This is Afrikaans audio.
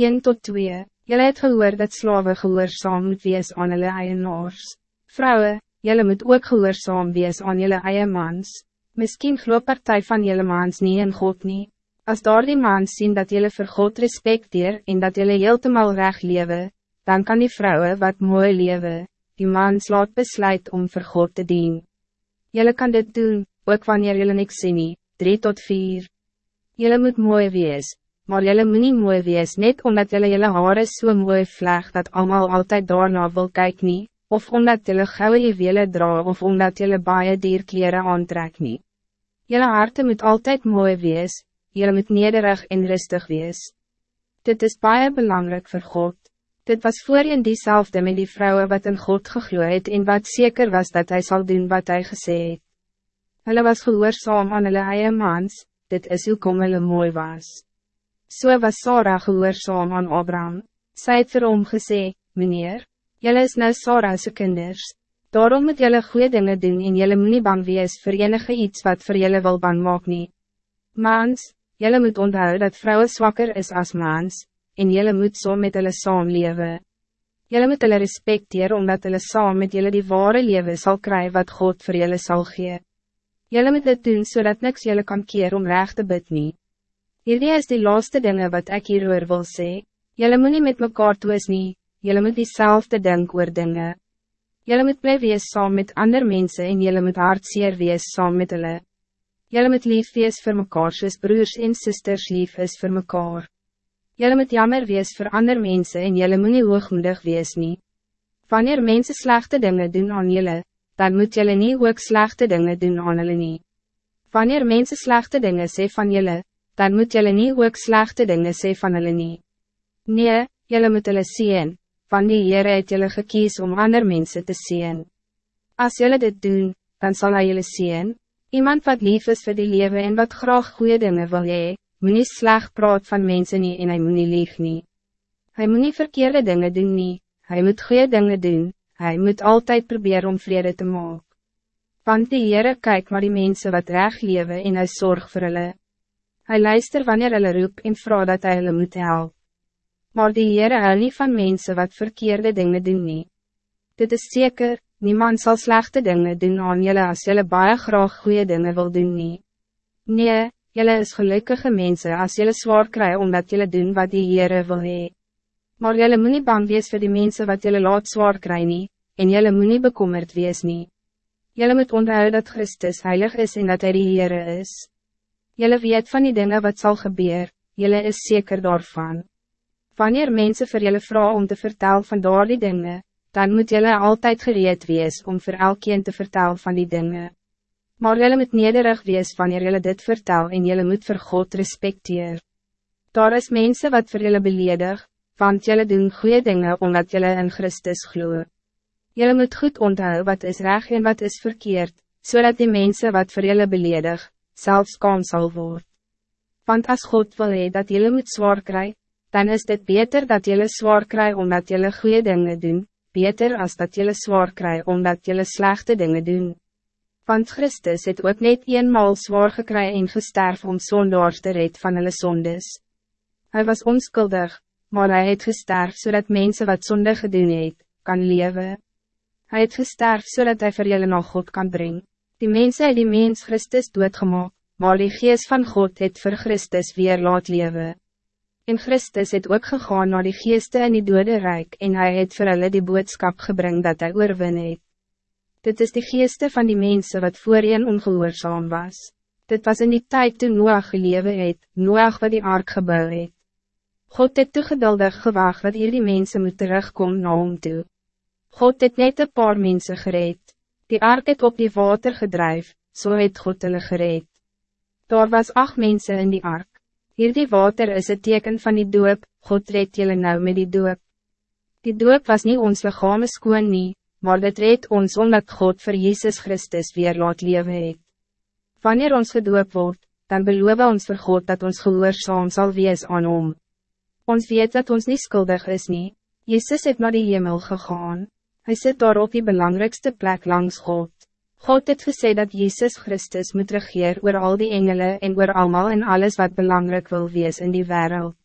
1 tot 2 Jelle het gehoor dat slawe gehoorzaam moet wees aan hulle eienaars. Vrouwen, jelle moet ook gehoorzaam wees aan jelle eie mans. Misschien geloof partij van jelle mans niet in God niet. Als daar die mans zien dat jelle voor God respecteer en dat jelle heeltemal recht leven, dan kan die vrouwen wat mooi leven, die mans laat besluit om voor God te dienen. Jelle kan dit doen, ook wanneer jelle niks sien nie, 3 tot 4. Jelle moet mooi wees, maar jelle moet nie mooi wees net omdat jelle jelle hare so mooi vleg dat allemaal altijd daarna wil kyk nie, of omdat jelle gouden juwele dra of omdat jelle baie dierkleren aantrek nie. Jelle harte moet altijd mooi wees, jelle moet nederig en rustig wees. Dit is baie belangrijk voor God. Dit was voorheen diezelfde met die vrouwen wat in God gegloeid en wat zeker was dat hij zal doen wat hij gezegd. Hulle was gehoorzaam aan hulle eie mans, dit is hoe kom hulle mooi was. So was Sarah gehoorzaam aan Abraham. Sy het vir hom gesê, meneer, jylle is nou Sarah's kinders. Daarom moet jylle goede dingen doen en jylle moet nie bang wees vir enige iets wat voor jylle wil bang maak nie. Mans, jylle moet onthou dat vrouwen zwakker is als mans, en jylle moet so met hulle saamlewe. Jylle moet hulle respecteer omdat hulle saam met jylle die ware leven zal krijgen wat God voor jylle zal geven. Jullie moet dit doen zodat niks jullie kan keer om recht te bid nie. Hierdie is die laatste dingen wat ik hieroor wil sê. Jullie moet niet met mekaar toes nie, jullie moet diezelfde denk oor dinge. Jullie moet blij wees saam met ander mensen en jullie moet hartseer wees saam met hulle. Jullie moet lief wees vir mekaar soos broers en sisters lief is vir mekaar. Jullie moet jammer wees voor ander mensen en jullie moet nie hoogmoedig wees nie. Wanneer mensen slechte dingen doen aan jullie, dan moet jullie niet ook slechte dingen doen aan hulle nie. Wanneer mensen slechte dingen sê van jullie, dan moet jullie niet ook slechte dingen sê van hulle nie. Nee, jullie moet hulle sien, van die Heere het jullie gekies om ander mensen te sien. Als jullie dit doen, dan zal hij jullie sien, iemand wat lief is voor die leven en wat graag goede dingen wil hee, moet nie sleg praat van mensen nie en hy moet nie lieg nie. Hy moet nie verkeerde dingen doen nie, hy moet goede dingen doen, Hij moet altijd proberen om vrede te maken. Want die Heere kyk maar die mensen wat recht leven en hy zorg vir hulle. Hy luister wanneer hulle roep en vraag dat hy hulle moet help. Maar die Heere hou nie van mensen wat verkeerde dingen doen nie. Dit is zeker, niemand zal slechte dingen doen aan jullie als jullie baie graag goede dingen wil doen nie. Nee, jullie is gelukkige mensen als jullie zwaar krijgen omdat jullie doen wat die Heere wil hee. Maar jylle moet nie bang wees vir die mensen wat jylle laat zwaar kry nie, en jylle moet nie bekommerd wees nie. Jylle moet onthou dat Christus heilig is en dat hij die Heere is. Jylle weet van die dingen wat zal gebeuren, jylle is zeker daarvan. Wanneer mensen vir jylle vraag om te vertellen van daar die dingen, dan moet jylle altijd gereed wees om voor elkeen te vertellen van die dingen. Maar jylle moet nederig wees wanneer jylle dit vertel en jylle moet vir God respecteer. Daar is mensen wat vir jylle beledig, want jullie doen goede dingen omdat jullie in Christus gloeien. Jullie moet goed onthouden wat is recht en wat is verkeerd, zodat die mensen wat voor jullie beledig, zelfs kan zal worden. Want als God wil hee dat jullie moet zwaar krijgen, dan is het beter dat jullie zwaar krijgen omdat jullie goede dingen doen, beter als dat jullie zwaar krijgen omdat jullie slechte dingen doen. Want Christus het ook net eenmaal zwaar gekry en gesterf om zondaars te red van hulle sondes. Hij was onschuldig, maar hij het gesterf zodat mensen wat zonde gedoen het, kan leven. Hij het gesterf zodat hij voor jullie nog God kan brengen. Die mensen het die mens Christus doodgemaak, maar die geest van God het voor Christus weer laat leven. En Christus het ook gegaan naar die geeste in die dode rijk en hij het voor hulle die boodschap gebring dat hij oorwin het. Dit is de geeste van die mensen wat voorheen ongehoorzaam was. Dit was in die tijd toen Noach gelewe het, Noach wat die ark gebouw het. God het te geduldig gewacht dat hierdie mensen moet terugkomen na hom toe. God het net een paar mensen gereed. Die ark het op die water gedrijf, zo so het God hulle gereed. Daar was acht mensen in die ark. Hierdie water is het teken van die doop, God red julle nou met die doop. Die doop was niet ons lichaam skoon nie, maar dit red ons omdat God voor Jezus Christus weer laat leven het. Wanneer ons gedoop wordt, dan beloven ons voor God dat ons gehoorzaam zal wees aan hom. Ons weet dat ons niet schuldig is nie. Jezus het naar die hemel gegaan. Hij zit daar op die belangrijkste plek langs God. God het gesê dat Jezus Christus moet regeer oor al die engelen en oor allemaal en alles wat belangrijk wil wees in die wereld.